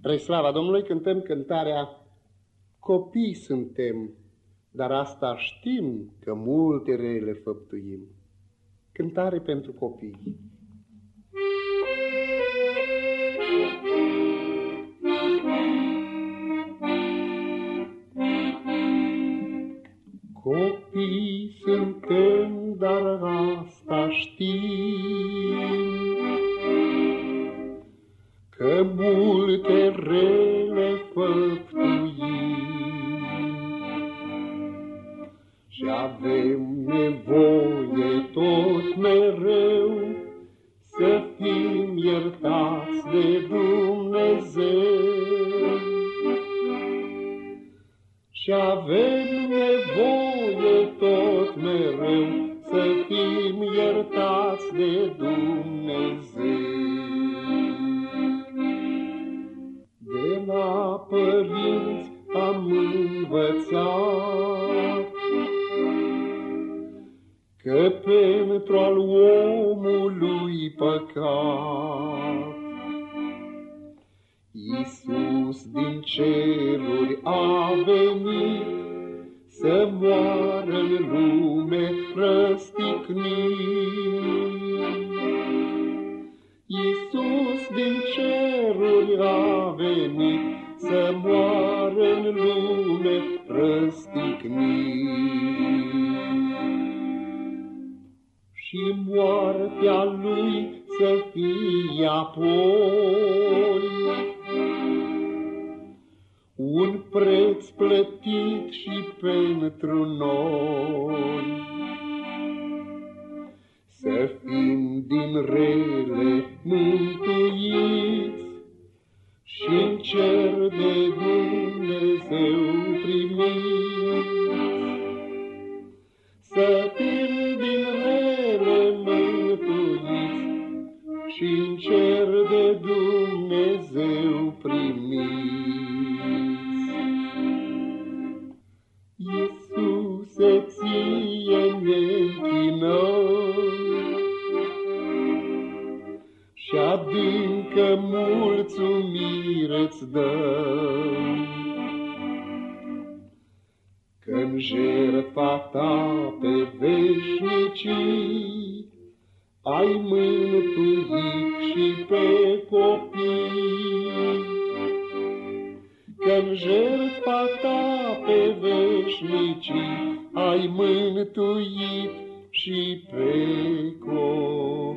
Spre slava Domnului cântăm cântarea Copii suntem, dar asta știm că multe rele făptuim. Cântare pentru copii. Copii suntem, dar asta știm, că multe rele făptuim și avem nevoie tot mereu să fim iertați de Dumnezeu. Și avem nevoie tot mereu am învățat Că pentru al omului păcat Iisus din ceruri a venit Să moară în lume răstignit. Iisus din ceruri a venit să moară în lume răstignit. Și moartea lui să fie apoi un preț plătit și pentru noi. Să fim din rele mântuiți și în cer de Dumnezeu primiți. Să fim din rele mântuiți și în cer de Dumnezeu primiți. Iisuse, ție ne și adâncă mulțumire-ți dăm. Că-n jertfa ta pe veșnicii ai mântuit și pe copii. Că-n jertfa ta pe veșnicii ai mântuit și pe copii.